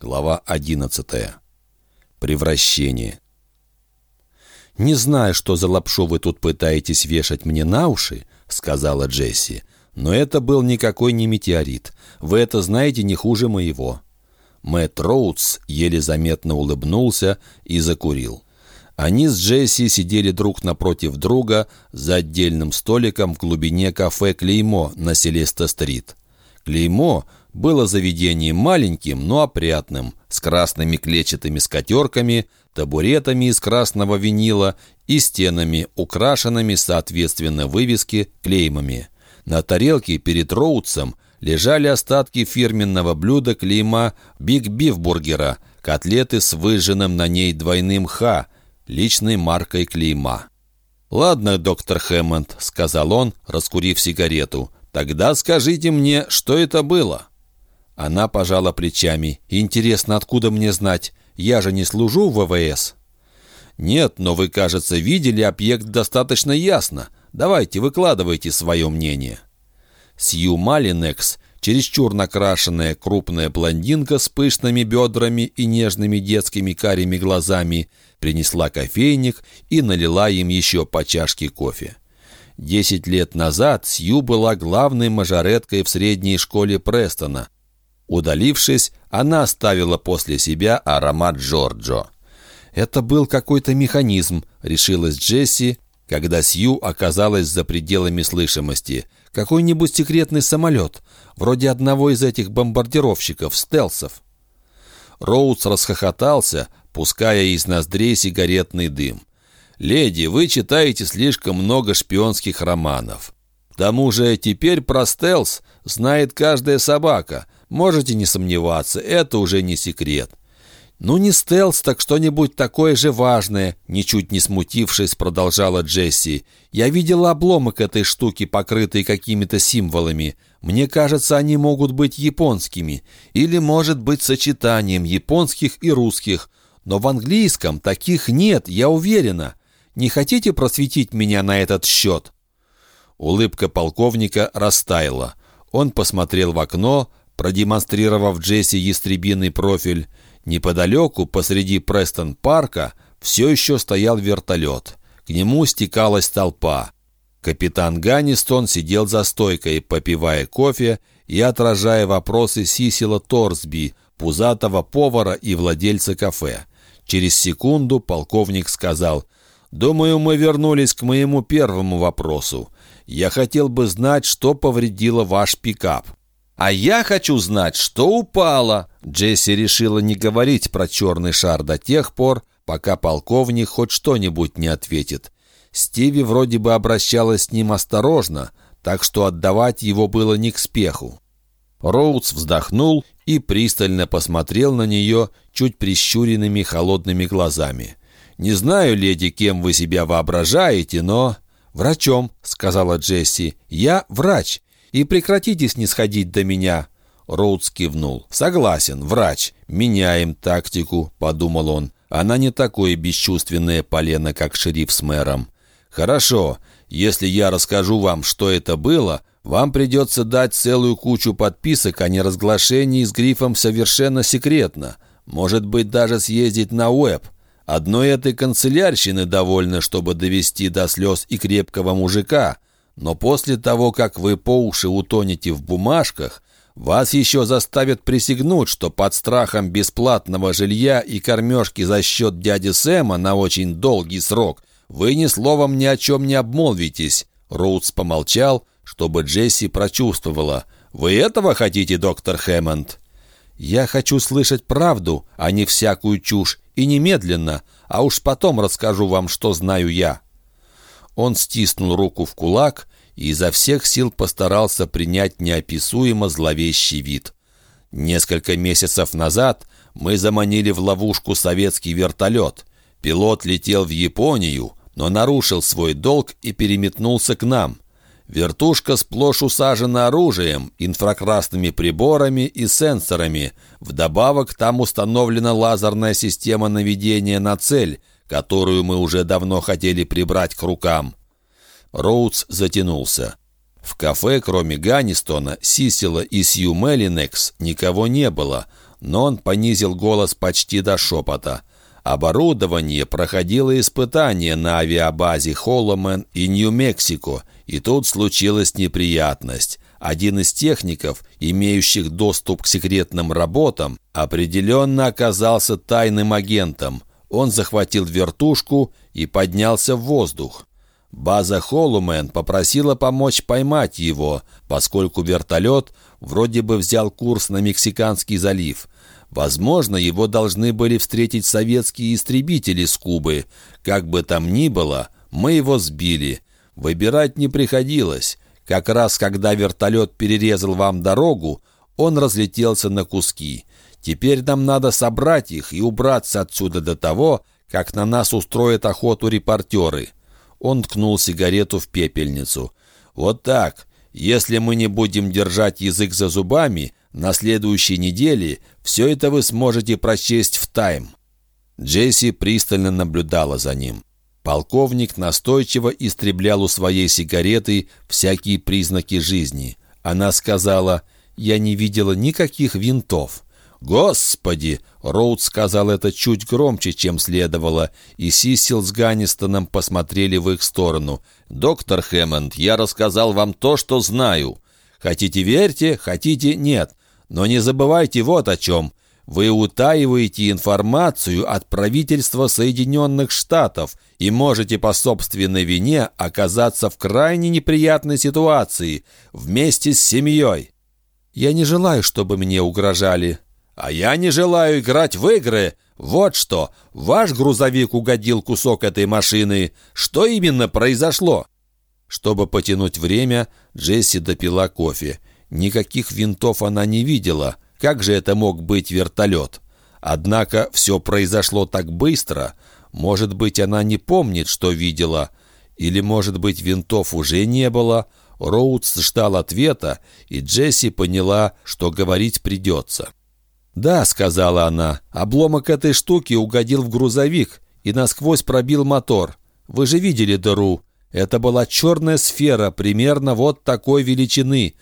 Глава 11. Превращение. «Не знаю, что за лапшу вы тут пытаетесь вешать мне на уши», — сказала Джесси. «Но это был никакой не метеорит. Вы это знаете не хуже моего». Мэтт Роудс еле заметно улыбнулся и закурил. Они с Джесси сидели друг напротив друга за отдельным столиком в глубине кафе «Клеймо» на Селеста-стрит. «Клеймо» было заведением маленьким, но опрятным, с красными клетчатыми скатерками, табуретами из красного винила и стенами, украшенными, соответственно, вывески клеймами. На тарелке перед Роудсом лежали остатки фирменного блюда клейма «Биг Бифбургера», котлеты с выжженным на ней двойным «Х», личной маркой клейма. «Ладно, доктор Хэммонд», — сказал он, раскурив сигарету, — «тогда скажите мне, что это было?» Она пожала плечами. «Интересно, откуда мне знать? Я же не служу в ВВС». «Нет, но вы, кажется, видели объект достаточно ясно. Давайте, выкладывайте свое мнение». Сью Малинекс, чересчур накрашенная крупная блондинка с пышными бедрами и нежными детскими карими глазами, принесла кофейник и налила им еще по чашке кофе. Десять лет назад Сью была главной мажореткой в средней школе Престона – Удалившись, она оставила после себя аромат Джорджо. «Это был какой-то механизм», — решилась Джесси, когда Сью оказалась за пределами слышимости. «Какой-нибудь секретный самолет, вроде одного из этих бомбардировщиков, стелсов». Роудс расхохотался, пуская из ноздрей сигаретный дым. «Леди, вы читаете слишком много шпионских романов. К тому же теперь про стелс знает каждая собака. Можете не сомневаться, это уже не секрет. «Ну не стелс, так что-нибудь такое же важное», ничуть не смутившись, продолжала Джесси. «Я видела обломок этой штуки, покрытый какими-то символами. Мне кажется, они могут быть японскими. Или, может быть, сочетанием японских и русских. Но в английском таких нет, я уверена. Не хотите просветить меня на этот счет?» Улыбка полковника растаяла. Он посмотрел в окно, продемонстрировав Джесси ястребиный профиль. Неподалеку, посреди Престон-парка, все еще стоял вертолет. К нему стекалась толпа. Капитан Ганнистон сидел за стойкой, попивая кофе и отражая вопросы Сисила Торсби, пузатого повара и владельца кафе. Через секунду полковник сказал, «Думаю, мы вернулись к моему первому вопросу. Я хотел бы знать, что повредило ваш пикап». «А я хочу знать, что упало!» Джесси решила не говорить про черный шар до тех пор, пока полковник хоть что-нибудь не ответит. Стиви вроде бы обращалась с ним осторожно, так что отдавать его было не к спеху. Роудс вздохнул и пристально посмотрел на нее чуть прищуренными холодными глазами. «Не знаю, леди, кем вы себя воображаете, но...» «Врачом», — сказала Джесси. «Я врач. И прекратите снисходить до меня». Роудс кивнул. «Согласен, врач. Меняем тактику», — подумал он. «Она не такое бесчувственное полено, как шериф с мэром». «Хорошо. Если я расскажу вам, что это было, вам придется дать целую кучу подписок о неразглашении с грифом «Совершенно секретно». Может быть, даже съездить на веб. Одной этой канцелярщины довольно, чтобы довести до слез и крепкого мужика. Но после того, как вы по уши утонете в бумажках, вас еще заставят присягнуть, что под страхом бесплатного жилья и кормежки за счет дяди Сэма на очень долгий срок вы ни словом ни о чем не обмолвитесь». Роудс помолчал, чтобы Джесси прочувствовала. «Вы этого хотите, доктор Хэммонд?» «Я хочу слышать правду, а не всякую чушь, и немедленно, а уж потом расскажу вам, что знаю я». Он стиснул руку в кулак и изо всех сил постарался принять неописуемо зловещий вид. Несколько месяцев назад мы заманили в ловушку советский вертолет. Пилот летел в Японию, но нарушил свой долг и переметнулся к нам. Вертушка сплошь усажена оружием, инфракрасными приборами и сенсорами. Вдобавок там установлена лазерная система наведения на цель, которую мы уже давно хотели прибрать к рукам. Роудс затянулся. В кафе, кроме Ганнистона, Сисила и Сью Меллинекс, никого не было, но он понизил голос почти до шепота. Оборудование проходило испытания на авиабазе Холломен и Нью-Мексико, и тут случилась неприятность. Один из техников, имеющих доступ к секретным работам, определенно оказался тайным агентом. Он захватил вертушку и поднялся в воздух. База Холлумен попросила помочь поймать его, поскольку вертолет вроде бы взял курс на Мексиканский залив. Возможно, его должны были встретить советские истребители с Кубы. Как бы там ни было, мы его сбили. Выбирать не приходилось. Как раз когда вертолет перерезал вам дорогу, он разлетелся на куски. Теперь нам надо собрать их и убраться отсюда до того, как на нас устроят охоту репортеры». Он ткнул сигарету в пепельницу. «Вот так. Если мы не будем держать язык за зубами, на следующей неделе все это вы сможете прочесть в «Тайм». Джесси пристально наблюдала за ним. Полковник настойчиво истреблял у своей сигареты всякие признаки жизни. Она сказала, «Я не видела никаких винтов». «Господи!» — Роуд сказал это чуть громче, чем следовало, и Сисил с Ганнистоном посмотрели в их сторону. «Доктор Хэммонд, я рассказал вам то, что знаю. Хотите верьте, хотите нет. Но не забывайте вот о чем. Вы утаиваете информацию от правительства Соединенных Штатов и можете по собственной вине оказаться в крайне неприятной ситуации вместе с семьей. Я не желаю, чтобы мне угрожали, «А я не желаю играть в игры. Вот что, ваш грузовик угодил кусок этой машины. Что именно произошло?» Чтобы потянуть время, Джесси допила кофе. Никаких винтов она не видела. Как же это мог быть вертолет? Однако все произошло так быстро. Может быть, она не помнит, что видела. Или, может быть, винтов уже не было. Роудс ждал ответа, и Джесси поняла, что говорить придется. «Да», — сказала она, — «обломок этой штуки угодил в грузовик и насквозь пробил мотор. Вы же видели дыру. Это была черная сфера, примерно вот такой величины».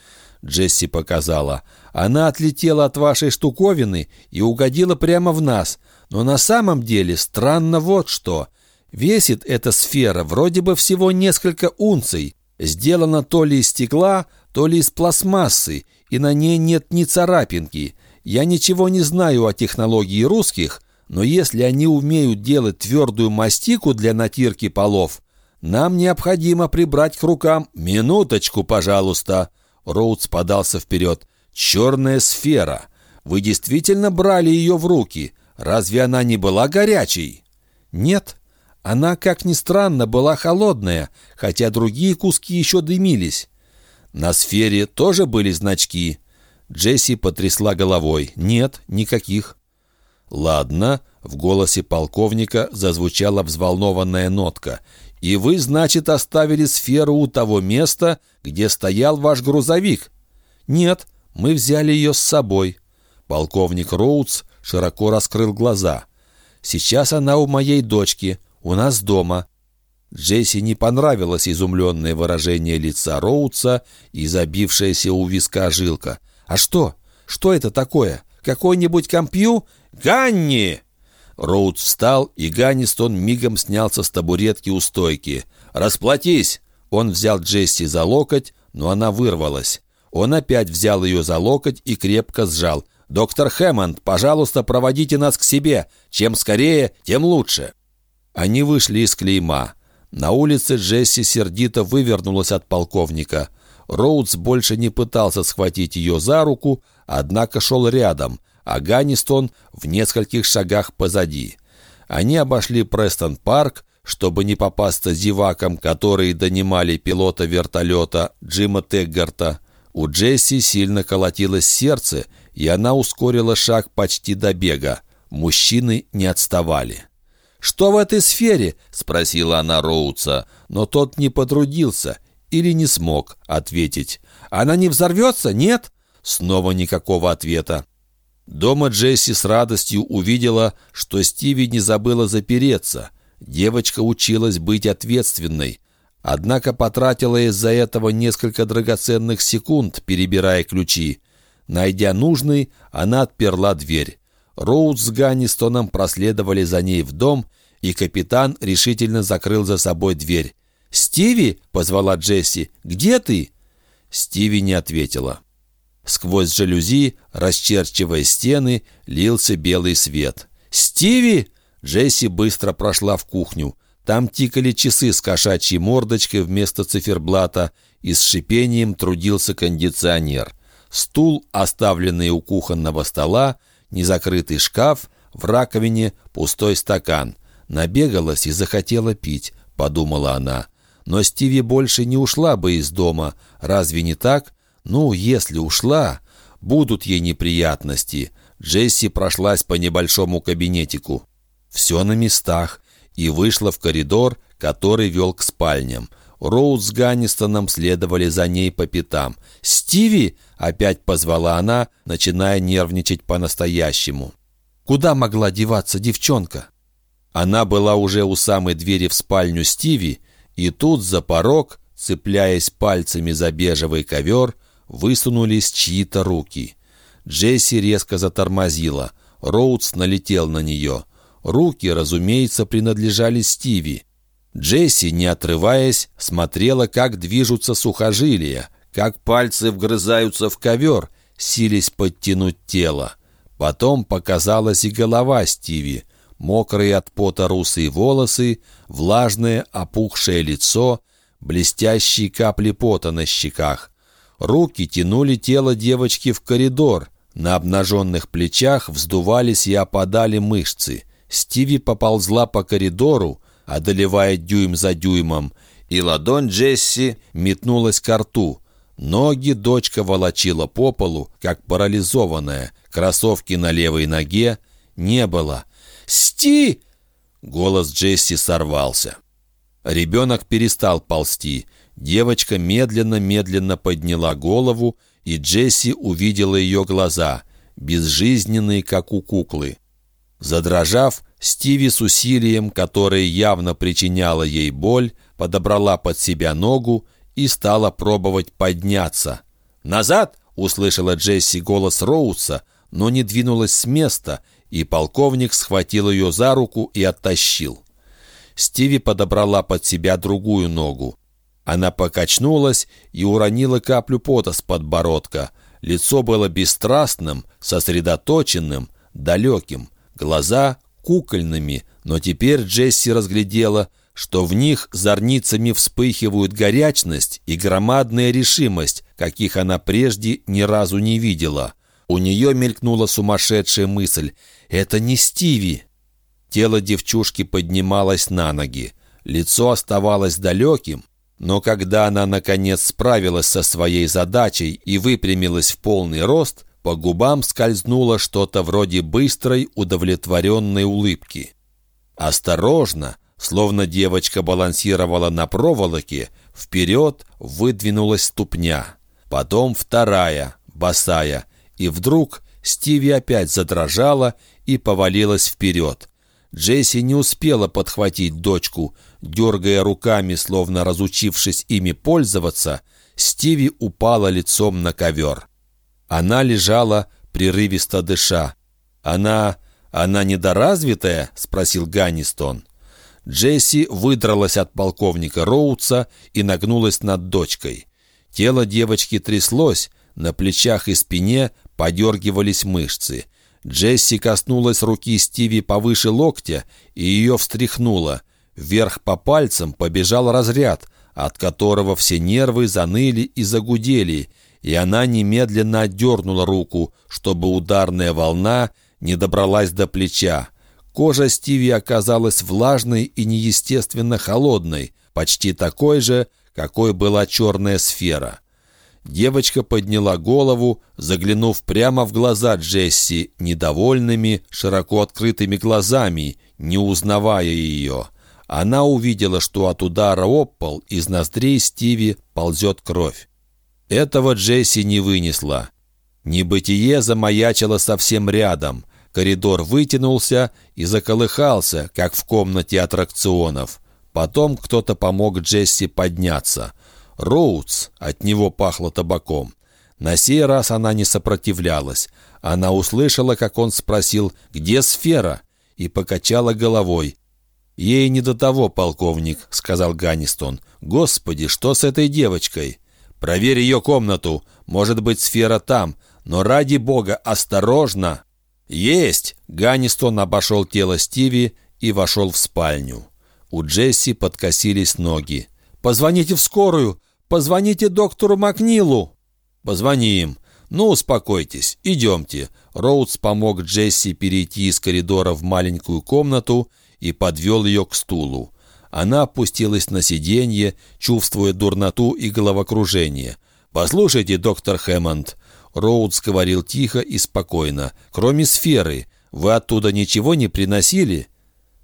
Джесси показала. «Она отлетела от вашей штуковины и угодила прямо в нас. Но на самом деле странно вот что. Весит эта сфера вроде бы всего несколько унций. Сделана то ли из стекла, то ли из пластмассы, и на ней нет ни царапинки. Я ничего не знаю о технологии русских, но если они умеют делать твердую мастику для натирки полов, нам необходимо прибрать к рукам... Минуточку, пожалуйста!» Роудс подался вперед. «Черная сфера. Вы действительно брали ее в руки. Разве она не была горячей?» «Нет. Она, как ни странно, была холодная, хотя другие куски еще дымились. На сфере тоже были значки». Джесси потрясла головой. «Нет, никаких». «Ладно», — в голосе полковника зазвучала взволнованная нотка. «И вы, значит, оставили сферу у того места, где стоял ваш грузовик?» «Нет, мы взяли ее с собой». Полковник Роудс широко раскрыл глаза. «Сейчас она у моей дочки, у нас дома». Джесси не понравилось изумленное выражение лица Роудса и забившаяся у виска жилка. «А что? Что это такое? Какой-нибудь компью? Ганни!» Роуд встал, и Ганнистон мигом снялся с табуретки у стойки. «Расплатись!» Он взял Джесси за локоть, но она вырвалась. Он опять взял ее за локоть и крепко сжал. «Доктор Хэммонд, пожалуйста, проводите нас к себе. Чем скорее, тем лучше». Они вышли из клейма. На улице Джесси сердито вывернулась от полковника. Роудс больше не пытался схватить ее за руку, однако шел рядом, а Ганнистон в нескольких шагах позади. Они обошли Престон-парк, чтобы не попасться зевакам, которые донимали пилота вертолета Джима Теггарта. У Джесси сильно колотилось сердце, и она ускорила шаг почти до бега. Мужчины не отставали. «Что в этой сфере?» — спросила она Роудса, но тот не потрудился или не смог ответить. «Она не взорвется? Нет?» Снова никакого ответа. Дома Джесси с радостью увидела, что Стиви не забыла запереться. Девочка училась быть ответственной. Однако потратила из-за этого несколько драгоценных секунд, перебирая ключи. Найдя нужный, она отперла дверь. Роуд с Ганнистоном проследовали за ней в дом, и капитан решительно закрыл за собой дверь. «Стиви?» — позвала Джесси. «Где ты?» Стиви не ответила. Сквозь жалюзи, расчерчивая стены, лился белый свет. «Стиви!» Джесси быстро прошла в кухню. Там тикали часы с кошачьей мордочкой вместо циферблата, и с шипением трудился кондиционер. Стул, оставленный у кухонного стола, незакрытый шкаф, в раковине пустой стакан. Набегалась и захотела пить, подумала она. Но Стиви больше не ушла бы из дома. Разве не так? Ну, если ушла, будут ей неприятности. Джесси прошлась по небольшому кабинетику. Все на местах. И вышла в коридор, который вел к спальням. Роуд с Ганнистоном следовали за ней по пятам. «Стиви!» — опять позвала она, начиная нервничать по-настоящему. «Куда могла деваться девчонка?» Она была уже у самой двери в спальню Стиви, и тут за порог, цепляясь пальцами за бежевый ковер, высунулись чьи-то руки. Джесси резко затормозила. Роудс налетел на нее. Руки, разумеется, принадлежали Стиви. Джесси, не отрываясь, смотрела, как движутся сухожилия, как пальцы вгрызаются в ковер, сились подтянуть тело. Потом показалась и голова Стиви, мокрые от пота русые волосы, влажное опухшее лицо, блестящие капли пота на щеках. Руки тянули тело девочки в коридор, на обнаженных плечах вздувались и опадали мышцы. Стиви поползла по коридору, одолевая дюйм за дюймом, и ладонь Джесси метнулась к рту. Ноги дочка волочила по полу, как парализованная. Кроссовки на левой ноге не было. «Сти!» Голос Джесси сорвался. Ребенок перестал ползти. Девочка медленно-медленно подняла голову, и Джесси увидела ее глаза, безжизненные, как у куклы. Задрожав, Стиви с усилием, которое явно причиняло ей боль, подобрала под себя ногу и стала пробовать подняться. «Назад!» — услышала Джесси голос Роуса, но не двинулась с места, и полковник схватил ее за руку и оттащил. Стиви подобрала под себя другую ногу. Она покачнулась и уронила каплю пота с подбородка. Лицо было бесстрастным, сосредоточенным, далеким. Глаза кукольными, но теперь Джесси разглядела, что в них зорницами вспыхивают горячность и громадная решимость, каких она прежде ни разу не видела. У нее мелькнула сумасшедшая мысль «Это не Стиви!» Тело девчушки поднималось на ноги. Лицо оставалось далеким, но когда она, наконец, справилась со своей задачей и выпрямилась в полный рост, по губам скользнуло что-то вроде быстрой, удовлетворенной улыбки. Осторожно, словно девочка балансировала на проволоке, вперед выдвинулась ступня. Потом вторая, босая, и вдруг Стиви опять задрожала и повалилась вперед. Джесси не успела подхватить дочку. Дергая руками, словно разучившись ими пользоваться, Стиви упала лицом на ковер. Она лежала, прерывисто дыша. «Она... она недоразвитая?» — спросил Ганнистон. Джесси выдралась от полковника Роудса и нагнулась над дочкой. Тело девочки тряслось, на плечах и спине подергивались мышцы. Джесси коснулась руки Стиви повыше локтя и ее встряхнула. Вверх по пальцам побежал разряд, от которого все нервы заныли и загудели, и она немедленно отдернула руку, чтобы ударная волна не добралась до плеча. Кожа Стиви оказалась влажной и неестественно холодной, почти такой же, какой была черная сфера. Девочка подняла голову, заглянув прямо в глаза Джесси, недовольными, широко открытыми глазами, не узнавая ее. Она увидела, что от удара об пол из ноздрей Стиви ползет кровь. Этого Джесси не вынесла. Небытие замаячило совсем рядом. Коридор вытянулся и заколыхался, как в комнате аттракционов. Потом кто-то помог Джесси подняться. Роудс, от него пахло табаком. На сей раз она не сопротивлялась. Она услышала, как он спросил «Где сфера?» и покачала головой. «Ей не до того, полковник», — сказал Ганнистон. «Господи, что с этой девочкой?» «Проверь ее комнату. Может быть, сфера там. Но ради бога, осторожно!» «Есть!» — Ганнистон обошел тело Стиви и вошел в спальню. У Джесси подкосились ноги. «Позвоните в скорую! Позвоните доктору Макнилу!» «Позвоним. Ну, успокойтесь. Идемте». Роудс помог Джесси перейти из коридора в маленькую комнату и подвел ее к стулу. Она опустилась на сиденье, чувствуя дурноту и головокружение. «Послушайте, доктор Хэммонд». Роудс говорил тихо и спокойно. «Кроме сферы, вы оттуда ничего не приносили?»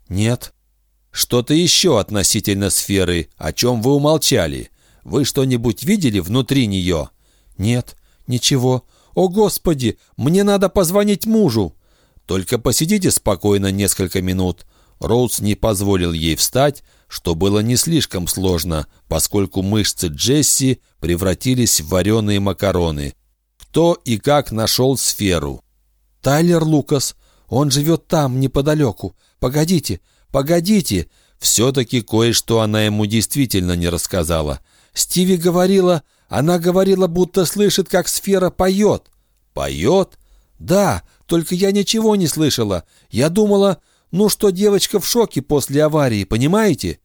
«Нет». «Что-то еще относительно сферы, о чем вы умолчали? Вы что-нибудь видели внутри нее?» «Нет, ничего. О, Господи, мне надо позвонить мужу!» «Только посидите спокойно несколько минут». Роудс не позволил ей встать, что было не слишком сложно, поскольку мышцы Джесси превратились в вареные макароны. Кто и как нашел сферу? «Тайлер Лукас. Он живет там, неподалеку. Погодите, «Погодите!» Все-таки кое-что она ему действительно не рассказала. Стиви говорила, она говорила, будто слышит, как сфера поет. «Поет?» «Да, только я ничего не слышала. Я думала, ну что девочка в шоке после аварии, понимаете?»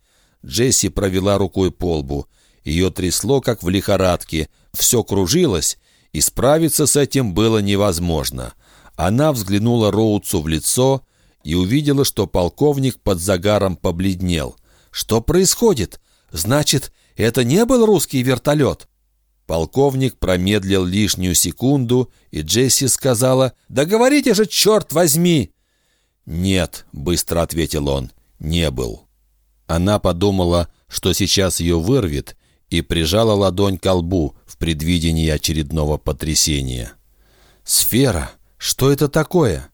Джесси провела рукой по лбу. Ее трясло, как в лихорадке. Все кружилось, и справиться с этим было невозможно. Она взглянула Роудсу в лицо и увидела, что полковник под загаром побледнел. «Что происходит? Значит, это не был русский вертолет?» Полковник промедлил лишнюю секунду, и Джесси сказала, «Да говорите же, черт возьми!» «Нет», — быстро ответил он, — «не был». Она подумала, что сейчас ее вырвет, и прижала ладонь к лбу в предвидении очередного потрясения. «Сфера? Что это такое?»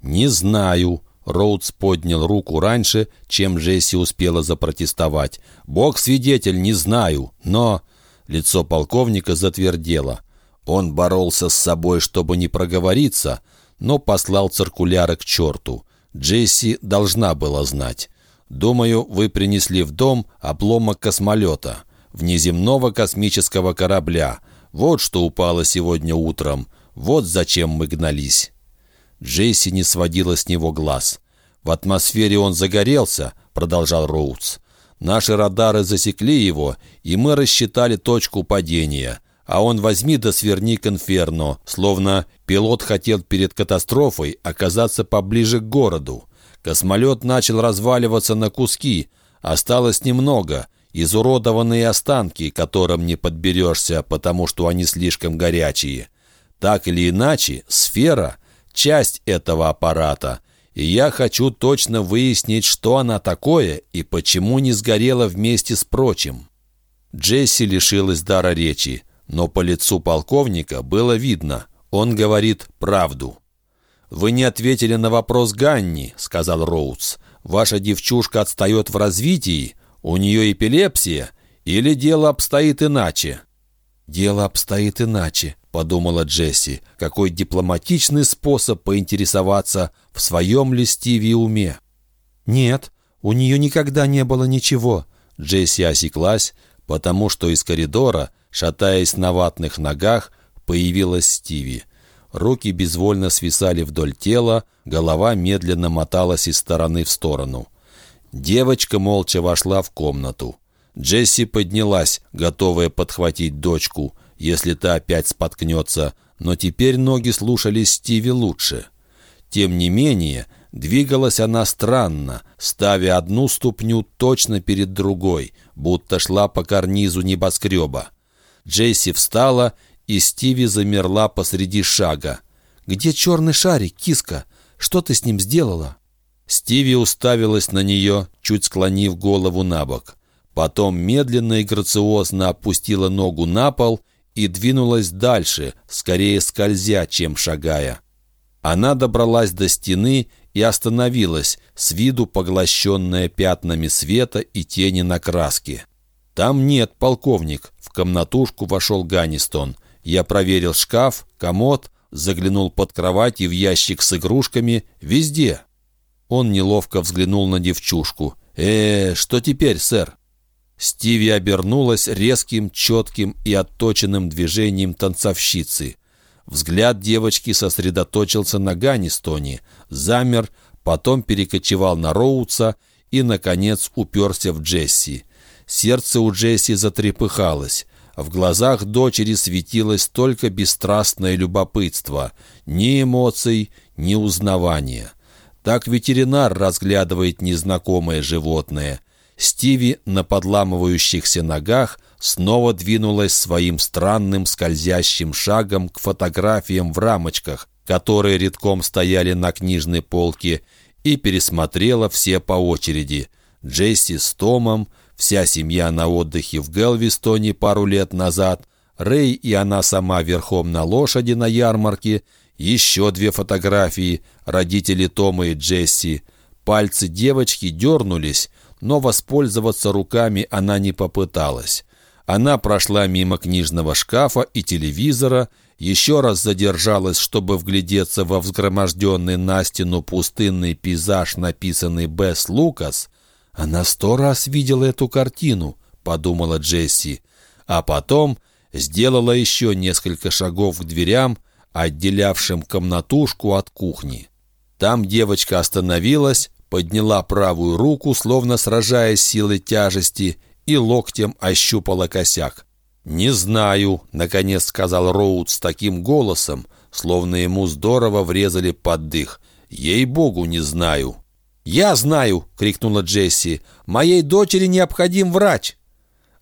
«Не знаю», Роудс поднял руку раньше, чем Джесси успела запротестовать. «Бог свидетель, не знаю, но...» Лицо полковника затвердело. Он боролся с собой, чтобы не проговориться, но послал циркуляры к черту. Джесси должна была знать. «Думаю, вы принесли в дом обломок космолета, внеземного космического корабля. Вот что упало сегодня утром. Вот зачем мы гнались». Джейси не сводила с него глаз. «В атмосфере он загорелся», — продолжал Роудс. «Наши радары засекли его, и мы рассчитали точку падения. А он возьми да сверни к инферно, словно пилот хотел перед катастрофой оказаться поближе к городу. Космолет начал разваливаться на куски. Осталось немного, изуродованные останки, которым не подберешься, потому что они слишком горячие. Так или иначе, сфера — часть этого аппарата, и я хочу точно выяснить, что она такое и почему не сгорела вместе с прочим». Джесси лишилась дара речи, но по лицу полковника было видно, он говорит правду. «Вы не ответили на вопрос Ганни», — сказал Роудс. «Ваша девчушка отстает в развитии? У нее эпилепсия? Или дело обстоит иначе?» «Дело обстоит иначе», — подумала Джесси. «Какой дипломатичный способ поинтересоваться, в своем ли Стиви уме?» «Нет, у нее никогда не было ничего». Джесси осеклась, потому что из коридора, шатаясь на ватных ногах, появилась Стиви. Руки безвольно свисали вдоль тела, голова медленно моталась из стороны в сторону. Девочка молча вошла в комнату. Джесси поднялась, готовая подхватить дочку, если та опять споткнется, но теперь ноги слушались Стиви лучше. Тем не менее, двигалась она странно, ставя одну ступню точно перед другой, будто шла по карнизу небоскреба. Джесси встала, и Стиви замерла посреди шага. «Где черный шарик, киска? Что ты с ним сделала?» Стиви уставилась на нее, чуть склонив голову на бок. Потом медленно и грациозно опустила ногу на пол и двинулась дальше, скорее скользя, чем шагая. Она добралась до стены и остановилась, с виду поглощенная пятнами света и тени на краске. «Там нет, полковник», — в комнатушку вошел Ганнистон. Я проверил шкаф, комод, заглянул под кровать и в ящик с игрушками. Везде. Он неловко взглянул на девчушку. «Э, что теперь, сэр?» Стиви обернулась резким, четким и отточенным движением танцовщицы. Взгляд девочки сосредоточился на Ганнистоне, замер, потом перекочевал на Роуца и, наконец, уперся в Джесси. Сердце у Джесси затрепыхалось. В глазах дочери светилось только бесстрастное любопытство. Ни эмоций, ни узнавания. Так ветеринар разглядывает незнакомое животное. Стиви на подламывающихся ногах снова двинулась своим странным скользящим шагом к фотографиям в рамочках, которые редком стояли на книжной полке, и пересмотрела все по очереди. Джесси с Томом, вся семья на отдыхе в Гелвистоне пару лет назад, Рэй и она сама верхом на лошади на ярмарке, еще две фотографии, родители Тома и Джесси. Пальцы девочки дернулись, но воспользоваться руками она не попыталась. Она прошла мимо книжного шкафа и телевизора, еще раз задержалась, чтобы вглядеться во взгроможденный на стену пустынный пейзаж, написанный Бесс Лукас. «Она сто раз видела эту картину», — подумала Джесси, а потом сделала еще несколько шагов к дверям, отделявшим комнатушку от кухни. Там девочка остановилась, подняла правую руку, словно сражаясь силой тяжести, и локтем ощупала косяк. «Не знаю», — наконец сказал Роуд с таким голосом, словно ему здорово врезали под дых. «Ей-богу, не знаю». «Я знаю!» — крикнула Джесси. «Моей дочери необходим врач!»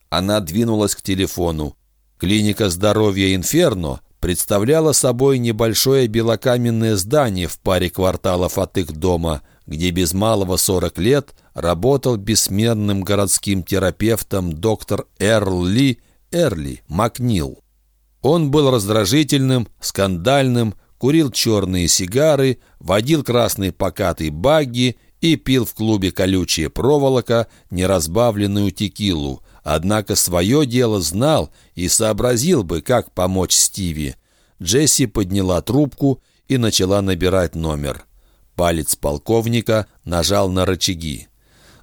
Она двинулась к телефону. Клиника здоровья «Инферно» представляла собой небольшое белокаменное здание в паре кварталов от их дома — где без малого 40 лет работал бессменным городским терапевтом доктор Эрл Ли Эрли Макнил. Он был раздражительным, скандальным, курил черные сигары, водил красный покатый багги и пил в клубе колючая проволока, неразбавленную текилу, однако свое дело знал и сообразил бы, как помочь Стиви. Джесси подняла трубку и начала набирать номер. Палец полковника нажал на рычаги.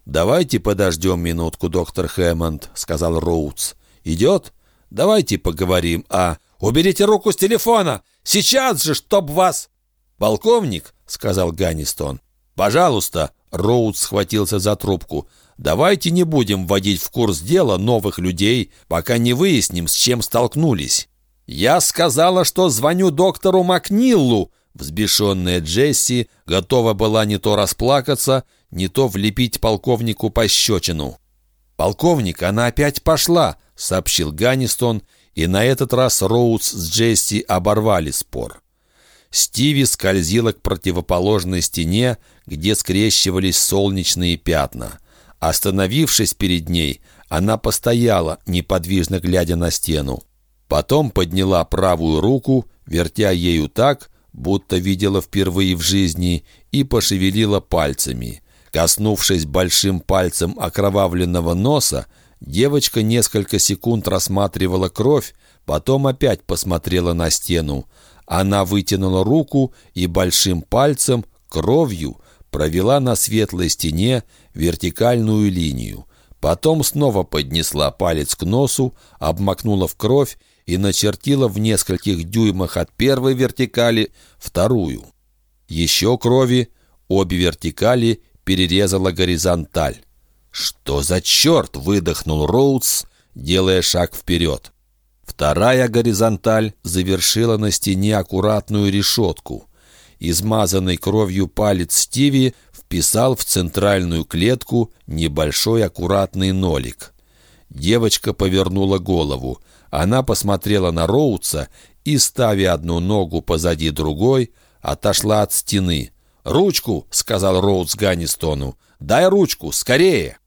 «Давайте подождем минутку, доктор Хэммонд», — сказал Роудс. «Идет? Давайте поговорим А «Уберите руку с телефона! Сейчас же, чтоб вас...» «Полковник», — сказал Ганнистон. «Пожалуйста», — Роудс схватился за трубку. «Давайте не будем вводить в курс дела новых людей, пока не выясним, с чем столкнулись». «Я сказала, что звоню доктору Макниллу», Взбешенная Джесси готова была не то расплакаться, не то влепить полковнику пощечину. «Полковник, она опять пошла», — сообщил Ганнистон, и на этот раз Роудс с Джесси оборвали спор. Стиви скользила к противоположной стене, где скрещивались солнечные пятна. Остановившись перед ней, она постояла, неподвижно глядя на стену. Потом подняла правую руку, вертя ею так, будто видела впервые в жизни, и пошевелила пальцами. Коснувшись большим пальцем окровавленного носа, девочка несколько секунд рассматривала кровь, потом опять посмотрела на стену. Она вытянула руку и большим пальцем, кровью, провела на светлой стене вертикальную линию. Потом снова поднесла палец к носу, обмакнула в кровь и начертила в нескольких дюймах от первой вертикали вторую. Еще крови, обе вертикали перерезала горизонталь. «Что за черт?» — выдохнул Роудс, делая шаг вперед. Вторая горизонталь завершила на стене аккуратную решетку. Измазанный кровью палец Стиви вписал в центральную клетку небольшой аккуратный нолик. Девочка повернула голову. Она посмотрела на Роудса и, ставя одну ногу позади другой, отошла от стены. «Ручку!» — сказал Роудс Ганнистону. «Дай ручку! Скорее!»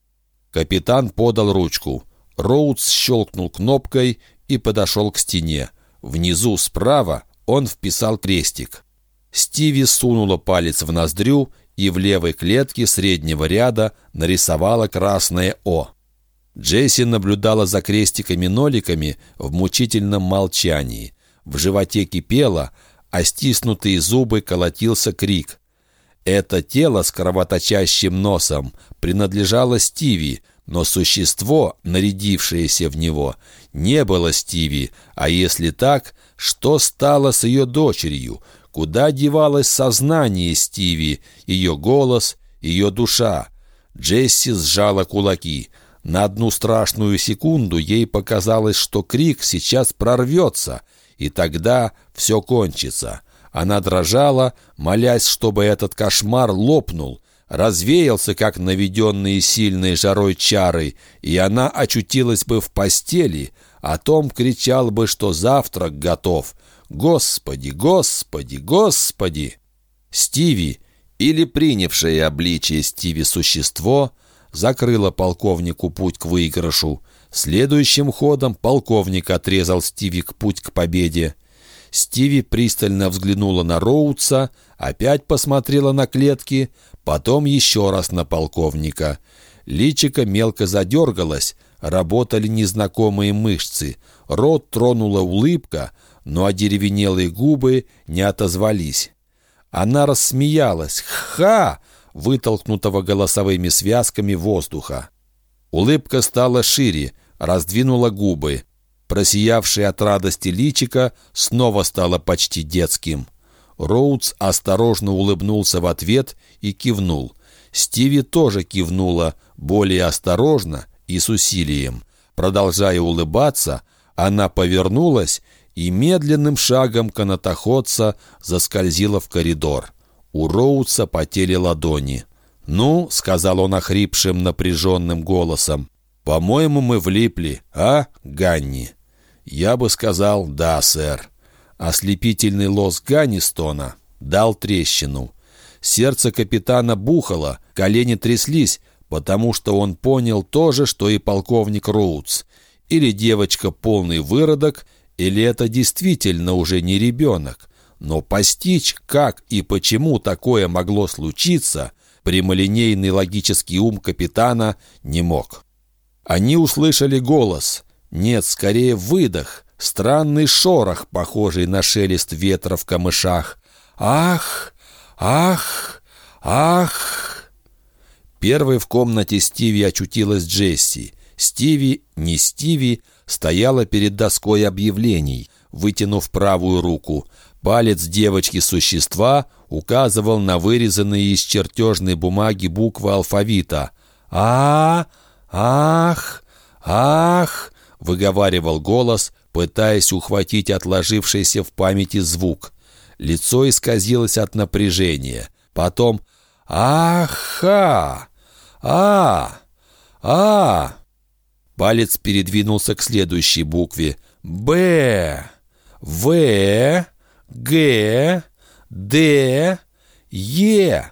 Капитан подал ручку. Роудс щелкнул кнопкой и подошел к стене. Внизу справа он вписал крестик. Стиви сунула палец в ноздрю и в левой клетке среднего ряда нарисовала красное «О». Джесси наблюдала за крестиками-ноликами в мучительном молчании. В животе кипело, а стиснутые зубы колотился крик. Это тело с кровоточащим носом принадлежало Стиви, но существо, нарядившееся в него, не было Стиви, а если так, что стало с ее дочерью? Куда девалось сознание Стиви, ее голос, ее душа? Джесси сжала кулаки. На одну страшную секунду ей показалось, что крик сейчас прорвется, и тогда все кончится. Она дрожала, молясь, чтобы этот кошмар лопнул, развеялся, как наведенные сильной жарой чары, и она очутилась бы в постели, о том кричал бы, что завтрак готов. «Господи, Господи, Господи!» Стиви, или принявшее обличие Стиви существо, закрыло полковнику путь к выигрышу. Следующим ходом полковник отрезал Стиви к путь к победе. Стиви пристально взглянула на Роудса, опять посмотрела на клетки, потом еще раз на полковника. Личико мелко задергалось, работали незнакомые мышцы. Рот тронула улыбка, но одеревенелые губы не отозвались. Она рассмеялась. «Ха!» Вытолкнутого голосовыми связками воздуха. Улыбка стала шире, раздвинула губы. Просиявший от радости личика снова стало почти детским. Роудс осторожно улыбнулся в ответ и кивнул. Стиви тоже кивнула, более осторожно и с усилием. Продолжая улыбаться, она повернулась и медленным шагом канатоходца заскользила в коридор. У Роудса потели ладони. «Ну», — сказал он охрипшим, напряженным голосом, «по-моему, мы влипли, а, Ганни?» «Я бы сказал, да, сэр». Ослепительный лос Ганнистона дал трещину. Сердце капитана бухало, колени тряслись, потому что он понял то же, что и полковник Роудс. Или девочка полный выродок, или это действительно уже не ребенок. Но постичь, как и почему такое могло случиться, прямолинейный логический ум капитана не мог. Они услышали голос. Нет, скорее выдох. Странный шорох, похожий на шелест ветра в камышах. «Ах! Ах! Ах!» Первой в комнате Стиви очутилась Джесси. Стиви, не Стиви, стояла перед доской объявлений, вытянув правую руку. Палец девочки-существа указывал на вырезанные из чертежной бумаги буквы алфавита. «А, ах, ах!» — выговаривал голос, пытаясь ухватить отложившийся в памяти звук. Лицо исказилось от напряжения. Потом «Аха! А! А!» Палец передвинулся к следующей букве. «Б! В! Г! Д! Е!»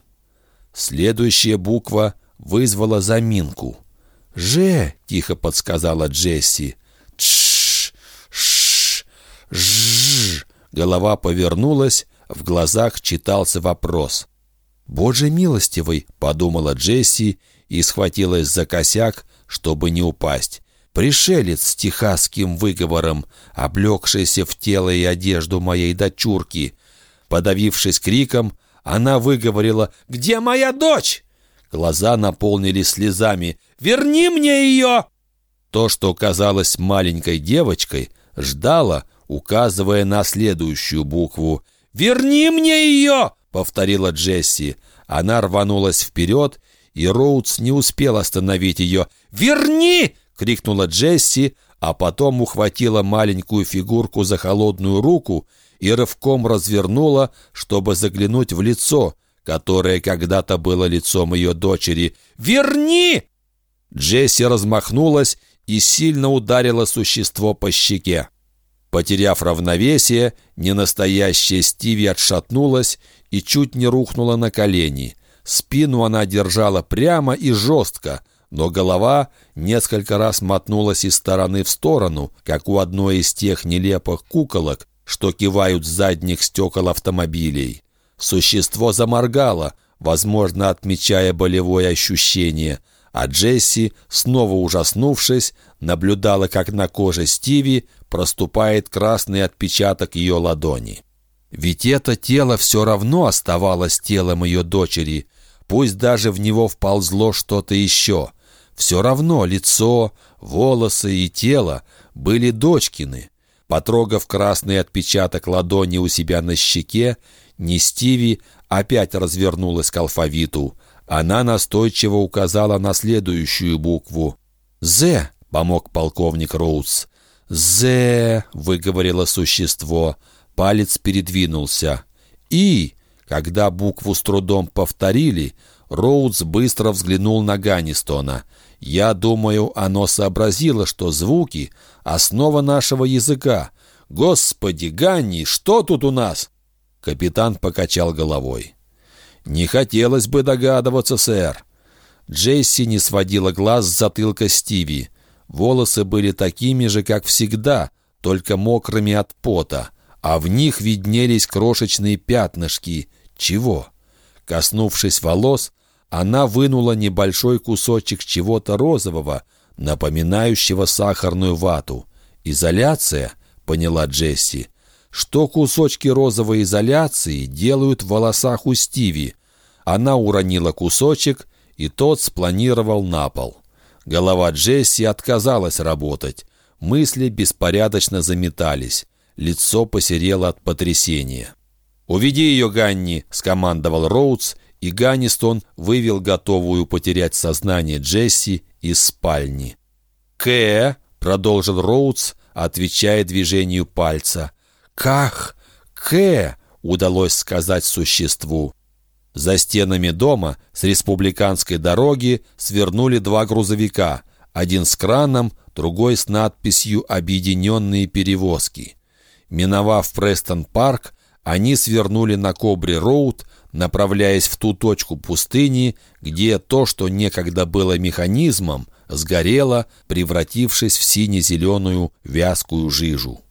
Следующая буква вызвала заминку. «Ж!» — тихо подсказала Джесси. «Тш! Ш! Ж!» Голова повернулась, в глазах читался вопрос. «Боже милостивый!» — подумала Джесси и схватилась за косяк, чтобы не упасть. Пришелец с техасским выговором, облегшийся в тело и одежду моей дочурки. Подавившись криком, она выговорила «Где моя дочь?» Глаза наполнились слезами. «Верни мне ее!» То, что казалось маленькой девочкой, ждала, указывая на следующую букву. «Верни мне ее!» — повторила Джесси. Она рванулась вперед и Роудс не успел остановить ее. «Верни!» — крикнула Джесси, а потом ухватила маленькую фигурку за холодную руку и рывком развернула, чтобы заглянуть в лицо, которое когда-то было лицом ее дочери. «Верни!» Джесси размахнулась и сильно ударила существо по щеке. Потеряв равновесие, ненастоящая Стиви отшатнулась и чуть не рухнула на колени. Спину она держала прямо и жестко, но голова несколько раз мотнулась из стороны в сторону, как у одной из тех нелепых куколок, что кивают с задних стекол автомобилей. Существо заморгало, возможно, отмечая болевое ощущение, А Джесси, снова ужаснувшись, наблюдала, как на коже Стиви проступает красный отпечаток ее ладони. Ведь это тело все равно оставалось телом ее дочери, пусть даже в него вползло что-то еще. Все равно лицо, волосы и тело были дочкины. Потрогав красный отпечаток ладони у себя на щеке, не Стиви опять развернулась к алфавиту. Она настойчиво указала на следующую букву. «З», — помог полковник Роуз. «З», — выговорило существо. Палец передвинулся. «И», когда букву с трудом повторили, Роудс быстро взглянул на Ганнистона. «Я думаю, оно сообразило, что звуки — основа нашего языка. Господи, Ганни, что тут у нас?» Капитан покачал головой. «Не хотелось бы догадываться, сэр». Джесси не сводила глаз с затылка Стиви. Волосы были такими же, как всегда, только мокрыми от пота, а в них виднелись крошечные пятнышки. Чего? Коснувшись волос, она вынула небольшой кусочек чего-то розового, напоминающего сахарную вату. «Изоляция?» — поняла Джесси. «Что кусочки розовой изоляции делают в волосах у Стиви?» Она уронила кусочек, и тот спланировал на пол. Голова Джесси отказалась работать. Мысли беспорядочно заметались. Лицо посерело от потрясения. «Уведи ее, Ганни!» — скомандовал Роудс, и Ганнистон вывел готовую потерять сознание Джесси из спальни. «Кэ!» — продолжил Роудс, отвечая движению пальца. «Ках! Кэ!» — удалось сказать существу. За стенами дома с республиканской дороги свернули два грузовика, один с краном, другой с надписью «Объединенные перевозки». Миновав Престон-парк, они свернули на Кобри-Роуд, направляясь в ту точку пустыни, где то, что некогда было механизмом, сгорело, превратившись в сине-зеленую вязкую жижу.